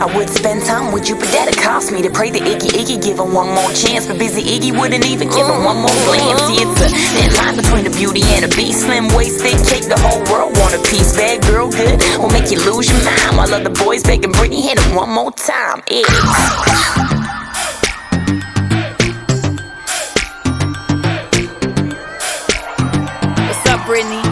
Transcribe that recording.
I would spend time with you, but that'd cost me to pray the Iggy Iggy give him one more chance. But busy Iggy wouldn't even give him one more glance. See, it's a thin line between a beauty and a beast. Slim waisted cake, the whole world want a piece. Bad girl, good will make you lose your mind. While other boys begging Britney, hit him one more time. It's. Britney.